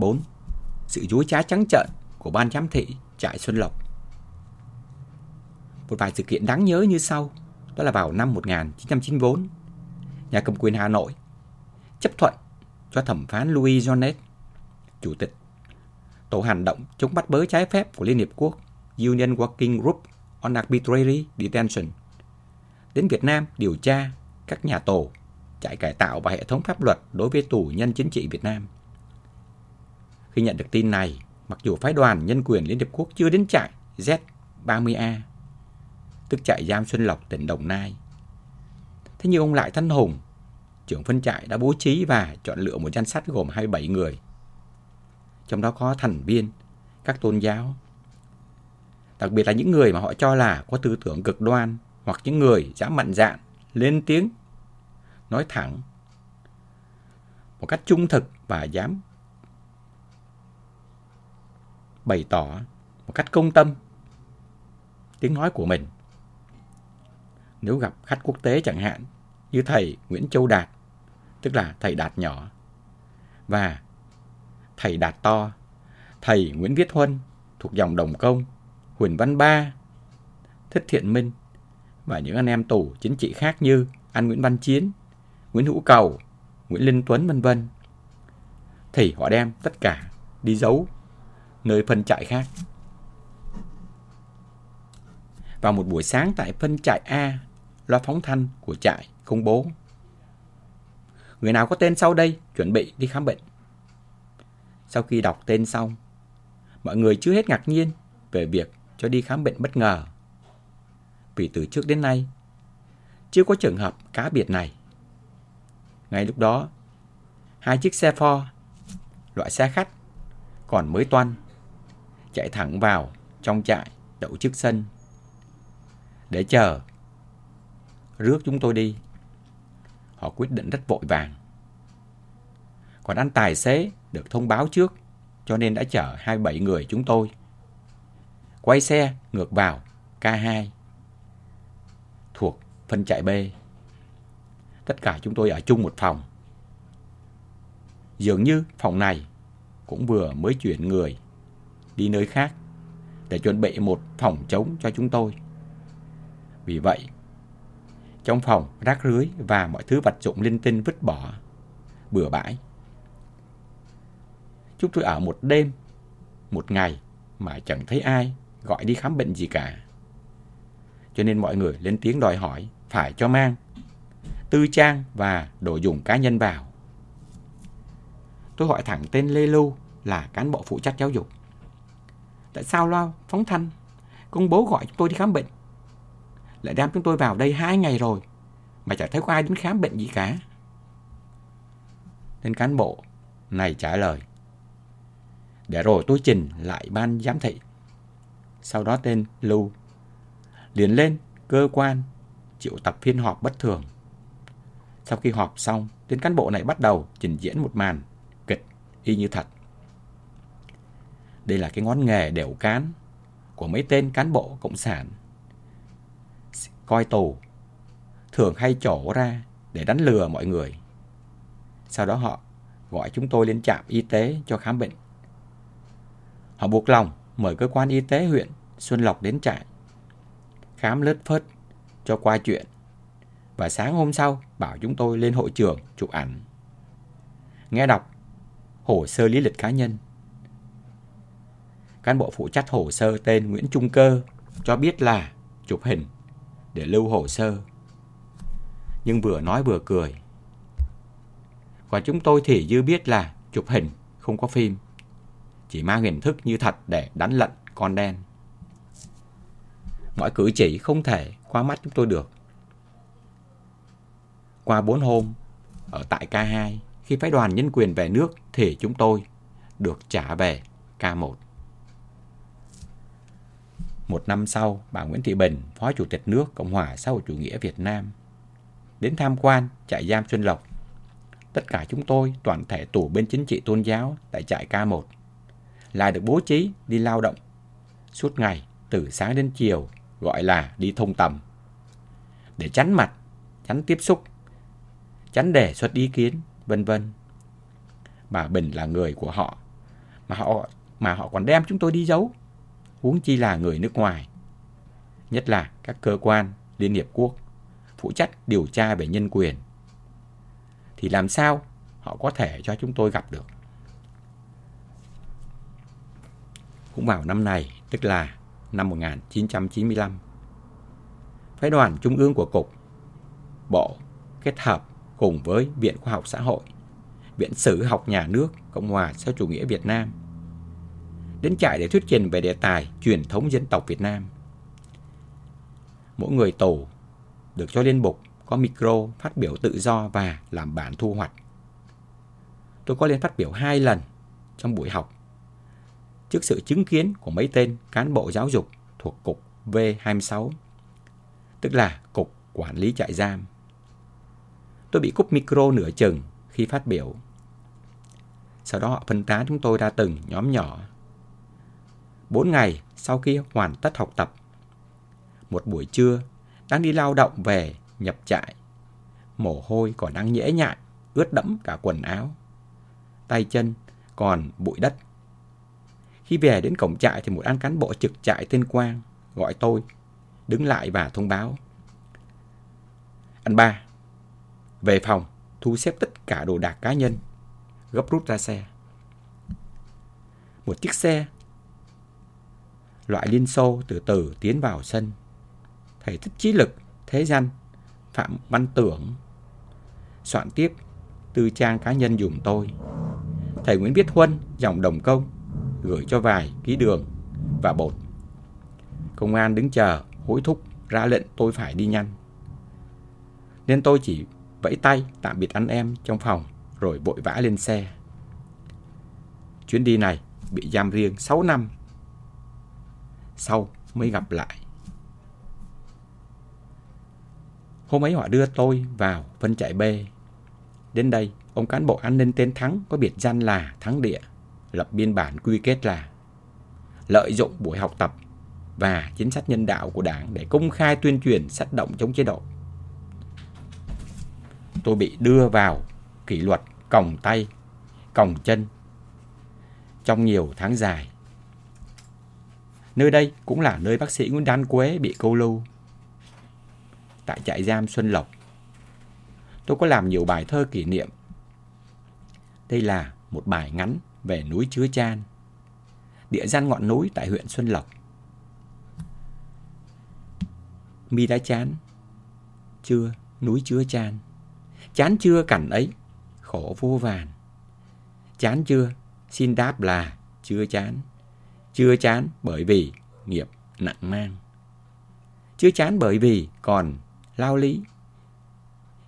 4. Sự dối trá trắng trợn của ban giám thị trại Xuân Lộc Một vài sự kiện đáng nhớ như sau Đó là vào năm 1994 Nhà cầm quyền Hà Nội chấp thuận cho thẩm phán Louis Jonet, chủ tịch Tổ hành động chống bắt bớ trái phép của Liên Hiệp Quốc Union Working Group on Arbitrary Detention đến Việt Nam điều tra các nhà tù, trại cải tạo và hệ thống pháp luật đối với tù nhân chính trị Việt Nam. Khi nhận được tin này, mặc dù phái đoàn nhân quyền Liên Hiệp Quốc chưa đến trại Z30A, tức trại giam Xuân Lộc, tỉnh Đồng Nai. Thế nhưng ông Lại Thanh Hùng, trưởng phân trại đã bố trí và chọn lựa một danh sách gồm 27 người. Trong đó có thành viên các tôn giáo, đặc biệt là những người mà họ cho là có tư tưởng cực đoan hoặc những người dám mạnh dạn lên tiếng nói thẳng một cách trung thực và dám bày tỏ một cách công tâm tiếng nói của mình. Nếu gặp khách quốc tế chẳng hạn như thầy Nguyễn Châu Đạt, tức là thầy Đạt nhỏ, và thầy Đạt to, thầy Nguyễn Viết Huân thuộc dòng Đồng Công, Huỳnh Văn Ba, Thích Thiện Minh và những anh em tù chính trị khác như anh Nguyễn Văn Chiến, Nguyễn Hữu Cầu, Nguyễn Linh Tuấn vân vân thì họ đem tất cả đi giấu nơi phân trại khác. Vào một buổi sáng tại phân trại A, loa phóng thanh của trại công bố. Người nào có tên sau đây chuẩn bị đi khám bệnh. Sau khi đọc tên xong, mọi người chưa hết ngạc nhiên về việc cho đi khám bệnh bất ngờ. Vì từ trước đến nay, chưa có trường hợp cá biệt này. Ngay lúc đó, hai chiếc xe Ford, loại xe khách, còn mới toan, chạy thẳng vào trong trại đậu trước sân để chờ, rước chúng tôi đi. Họ quyết định rất vội vàng. Còn anh tài xế được thông báo trước, cho nên đã chở 27 người chúng tôi. Quay xe ngược vào K2 thuộc phân trại B. Tất cả chúng tôi ở chung một phòng. Dường như phòng này cũng vừa mới chuyển người đi nơi khác để chuẩn bị một phòng chống cho chúng tôi. Vì vậy, trong phòng rác rưới và mọi thứ vật dụng linh tinh vứt bỏ, bừa bãi. Chúng tôi ở một đêm, một ngày mà chẳng thấy ai gọi đi khám bệnh gì cả. Cho nên mọi người lên tiếng đòi hỏi phải cho mang tư trang và đồ dùng cá nhân vào. Tôi gọi thẳng tên Lê Lưu là cán bộ phụ trách giáo dục. Tại sao loa phóng thanh công bố gọi chúng tôi đi khám bệnh? Lại đem chúng tôi vào đây hai ngày rồi mà chẳng thấy có ai đến khám bệnh gì cả. Tên cán bộ này trả lời. Để rồi tôi trình lại ban giám thị. Sau đó tên Lưu liền lên cơ quan triệu tập phiên họp bất thường. Sau khi họp xong, tên cán bộ này bắt đầu trình diễn một màn kịch y như thật. Đây là cái ngón nghề đều cán của mấy tên cán bộ cộng sản. Coi tù, thường hay trổ ra để đánh lừa mọi người. Sau đó họ gọi chúng tôi lên trạm y tế cho khám bệnh. Họ buộc lòng mời cơ quan y tế huyện Xuân Lộc đến trại. Khám lết phớt cho qua chuyện. Và sáng hôm sau bảo chúng tôi lên hội trường chụp ảnh. Nghe đọc hồ sơ lý lịch cá nhân cán bộ phụ trách hồ sơ tên Nguyễn Trung Cơ cho biết là chụp hình để lưu hồ sơ. Nhưng vừa nói vừa cười. Còn chúng tôi thì dư biết là chụp hình, không có phim. Chỉ mang hình thức như thật để đánh lận con đen. Mọi cử chỉ không thể qua mắt chúng tôi được. Qua 4 hôm, ở tại K2, khi phái đoàn nhân quyền về nước thì chúng tôi được trả về K1. Một năm sau, bà Nguyễn Thị Bình, Phó Chủ tịch nước Cộng hòa xã hội chủ nghĩa Việt Nam, đến tham quan trại giam Xuân Lộc. Tất cả chúng tôi, toàn thể tù bên chính trị tôn giáo tại trại K1, lại được bố trí đi lao động suốt ngày từ sáng đến chiều, gọi là đi thông tầm. Để tránh mặt, tránh tiếp xúc, tránh đề xuất ý kiến, vân vân. Bà Bình là người của họ mà họ mà họ còn đem chúng tôi đi giấu. Huống chi là người nước ngoài. Nhất là các cơ quan Liên Hiệp Quốc phụ trách điều tra về nhân quyền. Thì làm sao họ có thể cho chúng tôi gặp được? Cũng vào năm này, tức là năm 1995, phái đoàn trung ương của Cục Bộ kết hợp cùng với Viện Khoa học Xã hội, Viện Sử học Nhà nước Cộng hòa xã chủ nghĩa Việt Nam đến trại để thuyết trình về đề tài truyền thống dân tộc Việt Nam. Mỗi người tù được cho lên bục có micro phát biểu tự do và làm bản thu hoạch. Tôi có lên phát biểu hai lần trong buổi học trước sự chứng kiến của mấy tên cán bộ giáo dục thuộc Cục V26, tức là Cục Quản lý Trại Giam. Tôi bị cúp micro nửa chừng khi phát biểu. Sau đó họ phân tán chúng tôi ra từng nhóm nhỏ. Bốn ngày sau khi hoàn tất học tập, một buổi trưa đang đi lao động về nhập trại. Mồ hôi còn đang nhễ nhại, ướt đẫm cả quần áo. Tay chân còn bụi đất. Khi về đến cổng trại thì một anh cán bộ trực trại tên Quang gọi tôi, đứng lại và thông báo. Anh ba, về phòng, thu xếp tất cả đồ đạc cá nhân, gấp rút ra xe. Một chiếc xe loại Liên Xô từ từ tiến vào sân. Thầy thích trí lực, thế danh, Phạm Văn Tưởng. Soạn tiếp, tư trang cá nhân dùng tôi. Thầy Nguyễn Viết Huân, dòng đồng công, gửi cho vài ký đường và bột. Công an đứng chờ, hối thúc, ra lệnh tôi phải đi nhanh. Nên tôi chỉ vẫy tay tạm biệt anh em trong phòng rồi vội vã lên xe. Chuyến đi này bị giam riêng 6 năm. Sau mới gặp lại. Hôm ấy họ đưa tôi vào phân chạy B. Đến đây, ông cán bộ an ninh tên Thắng có biệt danh là Thắng Địa, lập biên bản quy kết là lợi dụng buổi học tập và chính sách nhân đạo của đảng để công khai tuyên truyền sách động chống chế độ. Tôi bị đưa vào kỷ luật còng tay, còng chân trong nhiều tháng dài. Nơi đây cũng là nơi bác sĩ Nguyễn Đan Quế bị câu lưu tại trại giam Xuân Lộc. Tôi có làm nhiều bài thơ kỷ niệm. Đây là một bài ngắn về núi Chứa Chan, địa danh ngọn núi tại huyện Xuân Lộc. Mi đã chán, chưa núi Chứa Chan, chán chưa cảnh ấy, khổ vô vàn. Chán chưa, xin đáp là chưa chán. Chưa chán bởi vì nghiệp nặng mang. Chưa chán bởi vì còn lao lý.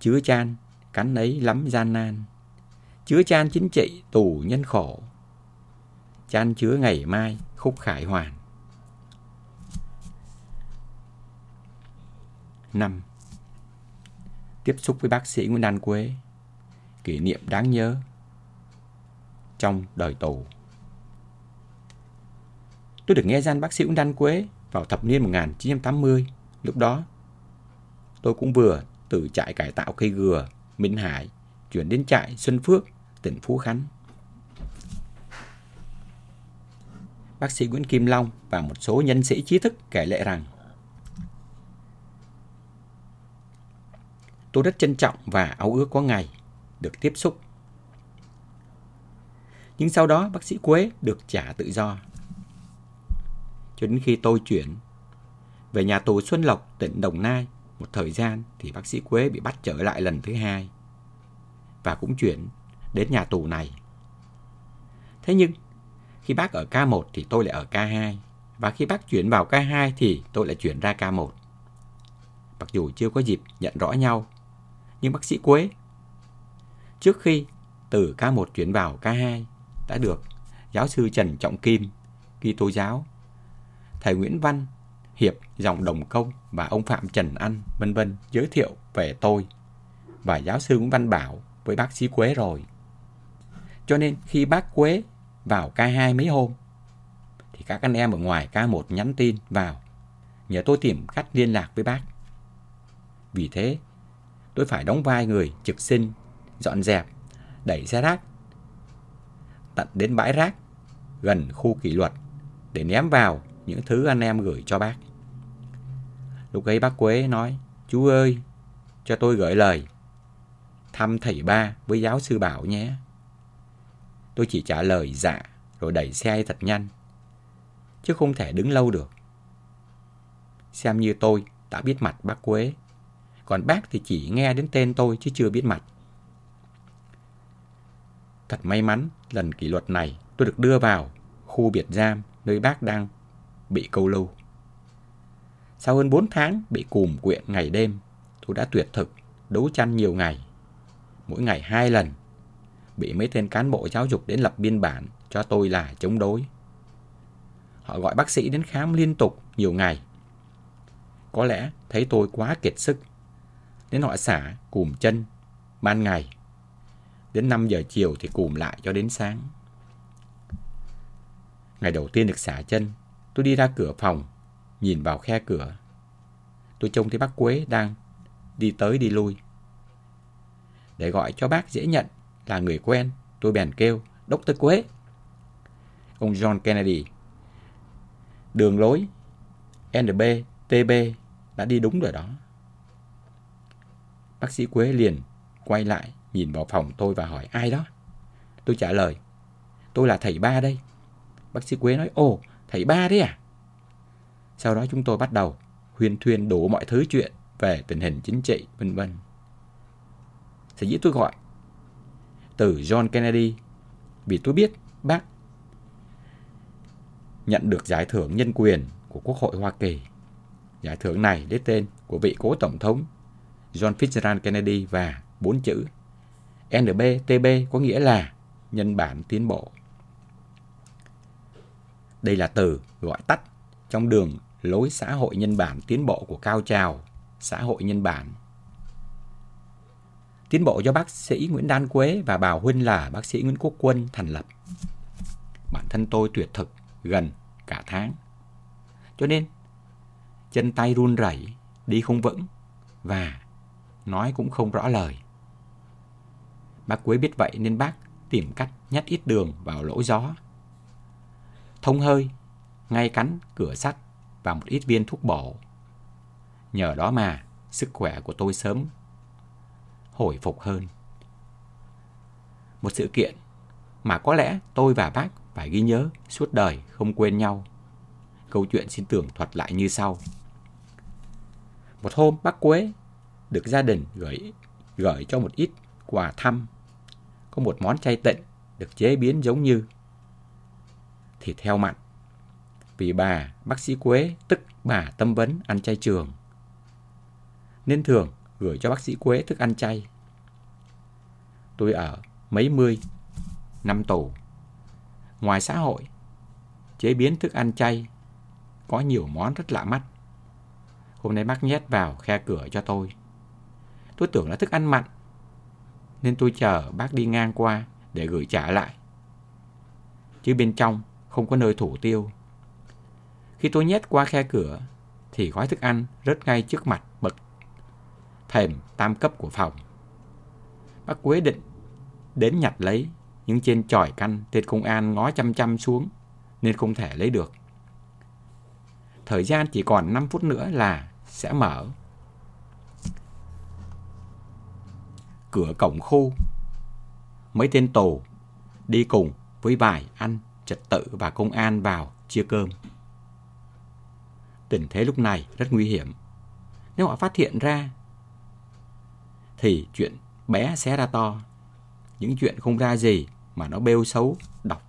Chứa chan, cắn ấy lắm gian nan. Chứa chan chính trị, tù nhân khổ. Chan chứa ngày mai, khúc khải hoàn. năm Tiếp xúc với bác sĩ Nguyễn Đan Quế. Kỷ niệm đáng nhớ trong đời tù. Tôi được nghe danh bác sĩ Nguyễn Đan Quế vào thập niên 1980. Lúc đó, tôi cũng vừa từ trại cải tạo cây gừa, Minh Hải, chuyển đến trại Xuân Phước, tỉnh Phú Khánh. Bác sĩ Nguyễn Kim Long và một số nhân sĩ trí thức kể lệ rằng tôi rất trân trọng và áo ước có ngày được tiếp xúc. Nhưng sau đó bác sĩ Quế được trả tự do. Cho đến khi tôi chuyển về nhà tù Xuân Lộc, tỉnh Đồng Nai một thời gian thì bác sĩ Quế bị bắt trở lại lần thứ hai và cũng chuyển đến nhà tù này. Thế nhưng khi bác ở K1 thì tôi lại ở K2 và khi bác chuyển vào K2 thì tôi lại chuyển ra K1. Mặc dù chưa có dịp nhận rõ nhau, nhưng bác sĩ Quế trước khi từ K1 chuyển vào K2 đã được giáo sư Trần Trọng Kim, Kitô giáo, thầy Nguyễn Văn Hiệp, dòng Đồng Công và ông Phạm Trần Anh, vân vân giới thiệu về tôi và giáo sư Nguyễn Văn Bảo với bác sĩ Quế rồi. Cho nên khi bác Quế vào K2 mấy hôm thì các anh em ở ngoài K1 nhắn tin vào nhờ tôi tìm cách liên lạc với bác. Vì thế, tôi phải đóng vai người trực sinh, dọn dẹp, đẩy xe rác tận đến bãi rác gần khu kỷ luật để ném vào những thứ anh em gửi cho bác. Lúc ấy bác Quế nói, chú ơi, cho tôi gửi lời. Thăm thầy ba với giáo sư Bảo nhé. Tôi chỉ trả lời dạ rồi đẩy xe thật nhanh. Chứ không thể đứng lâu được. Xem như tôi đã biết mặt bác Quế. Còn bác thì chỉ nghe đến tên tôi chứ chưa biết mặt. Thật may mắn, lần kỷ luật này tôi được đưa vào khu biệt giam nơi bác đang bị câu lâu Sau hơn 4 tháng bị cùm quyện ngày đêm, tôi đã tuyệt thực, đấu tranh nhiều ngày. Mỗi ngày hai lần, bị mấy tên cán bộ giáo dục đến lập biên bản cho tôi là chống đối. Họ gọi bác sĩ đến khám liên tục nhiều ngày. Có lẽ thấy tôi quá kiệt sức, đến họ xả cùm chân ban ngày. Đến 5 giờ chiều thì cùm lại cho đến sáng. Ngày đầu tiên được xả chân, tôi đi ra cửa phòng, nhìn vào khe cửa. Tôi trông thấy bác Quế đang đi tới đi lui. Để gọi cho bác dễ nhận là người quen, tôi bèn kêu, Dr. Quế. Ông John Kennedy. Đường lối NB, TB đã đi đúng rồi đó. Bác sĩ Quế liền quay lại nhìn vào phòng tôi và hỏi ai đó. Tôi trả lời, tôi là thầy ba đây. Bác sĩ Quế nói, ồ, thầy ba đấy à? Sau đó chúng tôi bắt đầu huyên thuyên đủ mọi thứ chuyện về tình hình chính trị, vân vân. Sở dĩ tôi gọi từ John Kennedy vì tôi biết bác nhận được giải thưởng nhân quyền của Quốc hội Hoa Kỳ. Giải thưởng này lấy tên của vị cố tổng thống John Fitzgerald Kennedy và bốn chữ NBTB có nghĩa là nhân bản tiến bộ. Đây là từ gọi tắt trong đường lối xã hội nhân bản tiến bộ của cao trào xã hội nhân bản. Tiến bộ do bác sĩ Nguyễn Đan Quế và bà Huynh là bác sĩ Nguyễn Quốc Quân thành lập. Bản thân tôi tuyệt thực gần cả tháng. Cho nên, chân tay run rẩy, đi không vững và nói cũng không rõ lời. Bác Quế biết vậy nên bác tìm cách nhét ít đường vào lỗ gió. Thông hơi, ngay cắn cửa sắt và một ít viên thuốc bổ. Nhờ đó mà sức khỏe của tôi sớm hồi phục hơn. Một sự kiện mà có lẽ tôi và bác phải ghi nhớ suốt đời không quên nhau. Câu chuyện xin tưởng thuật lại như sau. Một hôm bác Quế được gia đình gửi gửi cho một ít quà thăm. Có một món chay tịnh được chế biến giống như thì theo mặn. Vì bà, bác sĩ Quế, tức bà tâm vấn ăn chay trường. Nên thường gửi cho bác sĩ Quế thức ăn chay. Tôi ở mấy mươi năm tù. Ngoài xã hội, chế biến thức ăn chay có nhiều món rất lạ mắt. Hôm nay bác nhét vào khe cửa cho tôi. Tôi tưởng là thức ăn mặn, nên tôi chờ bác đi ngang qua để gửi trả lại. Chứ bên trong không có nơi thủ tiêu. Khi tôi nhét qua khe cửa, thì gói thức ăn rớt ngay trước mặt bậc thềm tam cấp của phòng. Bác Quế định đến nhặt lấy, nhưng trên tròi căn tên công an ngó chăm chăm xuống nên không thể lấy được. Thời gian chỉ còn 5 phút nữa là sẽ mở. Cửa cổng khu. Mấy tên tù đi cùng với vài anh trật tự và công an vào chia cơm. Tình thế lúc này rất nguy hiểm. Nếu họ phát hiện ra thì chuyện bé xé ra to. Những chuyện không ra gì mà nó bêu xấu, đọc.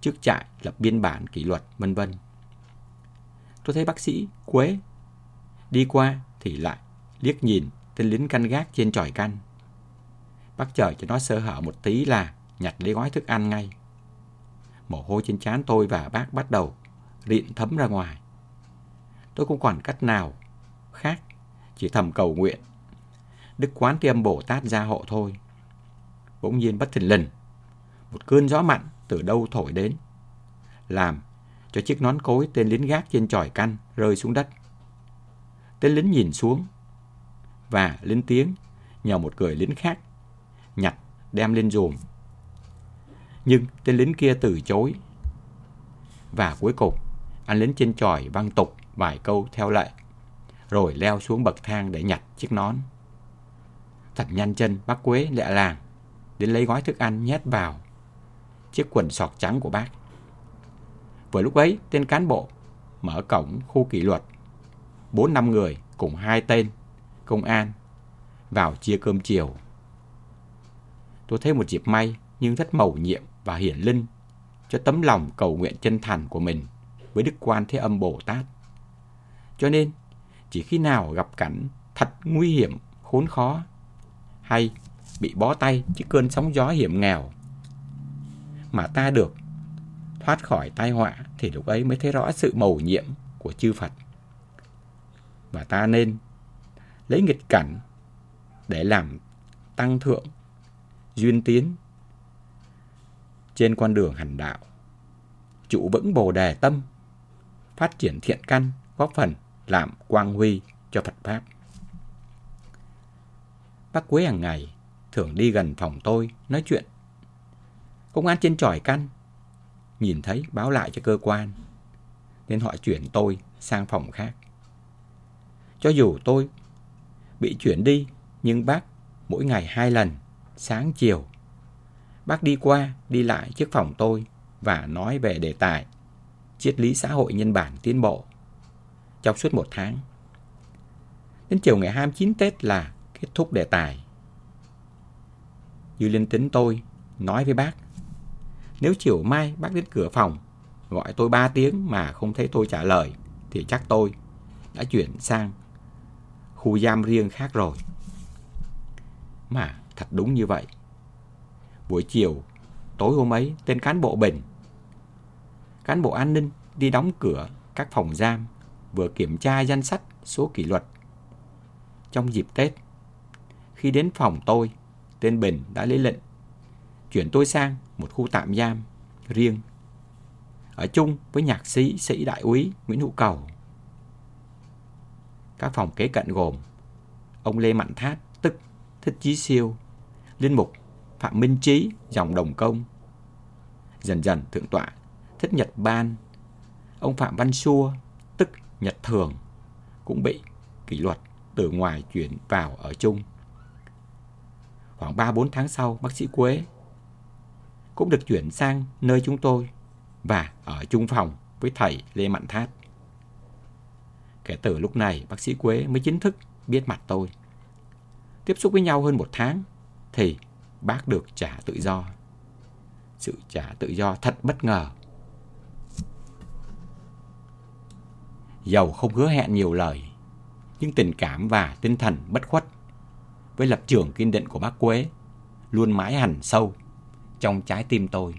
Trước trại lập biên bản kỷ luật, vân vân. Tôi thấy bác sĩ Quế đi qua thì lại liếc nhìn tên lính canh gác trên tròi canh. Bác chờ cho nó sơ hở một tí là nhặt lấy gói thức ăn ngay. Mồ hôi trên trán tôi và bác bắt đầu rịn thấm ra ngoài. Tôi không còn cách nào khác, chỉ thầm cầu nguyện Đức Quán Tiêm Âm Bồ Tát gia hộ thôi. Bỗng nhiên bất thình lình, một cơn gió mặn từ đâu thổi đến, làm cho chiếc nón cối tên lính gác trên tròi căn rơi xuống đất. Tên lính nhìn xuống và lên tiếng nhờ một người lính khác nhặt đem lên giùm. Nhưng tên lính kia từ chối. Và cuối cùng, anh lính trên tròi văng tục vài câu theo lệ, rồi leo xuống bậc thang để nhặt chiếc nón. Thật nhanh chân, bác Quế lẹ làng, đến lấy gói thức ăn nhét vào chiếc quần sọt trắng của bác. Vừa lúc ấy, tên cán bộ mở cổng khu kỷ luật. Bốn năm người cùng hai tên công an vào chia cơm chiều. Tôi thấy một dịp may nhưng rất mầu nhiệm và hiển linh cho tấm lòng cầu nguyện chân thành của mình với Đức Quan Thế Âm Bồ Tát. Cho nên, chỉ khi nào gặp cảnh thật nguy hiểm, khốn khó, hay bị bó tay trước cơn sóng gió hiểm nghèo, mà ta được thoát khỏi tai họa thì lúc ấy mới thấy rõ sự mầu nhiệm của chư Phật. Và ta nên lấy nghịch cảnh để làm tăng thượng, duyên tiến trên con đường hành đạo. Trụ vững bồ đề tâm, phát triển thiện căn, góp phần làm quang huy cho Phật Pháp. Bác Quế hàng ngày thường đi gần phòng tôi nói chuyện. Công an trên tròi căn nhìn thấy báo lại cho cơ quan nên họ chuyển tôi sang phòng khác. Cho dù tôi bị chuyển đi nhưng bác mỗi ngày hai lần, sáng chiều. Bác đi qua, đi lại trước phòng tôi và nói về đề tài triết lý xã hội nhân bản tiến bộ trong suốt một tháng. Đến chiều ngày 29 Tết là kết thúc đề tài. Như linh tính tôi nói với bác, nếu chiều mai bác đến cửa phòng gọi tôi ba tiếng mà không thấy tôi trả lời thì chắc tôi đã chuyển sang khu giam riêng khác rồi. Mà thật đúng như vậy. Buổi chiều, tối hôm ấy, tên cán bộ Bình, cán bộ an ninh đi đóng cửa các phòng giam, vừa kiểm tra danh sách số kỷ luật. Trong dịp Tết, khi đến phòng tôi, tên Bình đã lấy lệnh chuyển tôi sang một khu tạm giam riêng ở chung với nhạc sĩ sĩ đại úy Nguyễn Hữu Cầu. Các phòng kế cận gồm ông Lê Mạnh Thát, tức Thích Chí Siêu, Linh Mục Phạm Minh Trí, dòng Đồng Công. Dần dần thượng tọa Thích Nhật Ban, ông Phạm Văn Xua, tức Nhật Thường, cũng bị kỷ luật từ ngoài chuyển vào ở chung. Khoảng 3-4 tháng sau, bác sĩ Quế cũng được chuyển sang nơi chúng tôi và ở chung phòng với thầy Lê Mạnh Thát. Kể từ lúc này, bác sĩ Quế mới chính thức biết mặt tôi. Tiếp xúc với nhau hơn một tháng thì bác được trả tự do. Sự trả tự do thật bất ngờ. Dầu không hứa hẹn nhiều lời, nhưng tình cảm và tinh thần bất khuất với lập trường kiên định của bác Quế luôn mãi hẳn sâu trong trái tim tôi.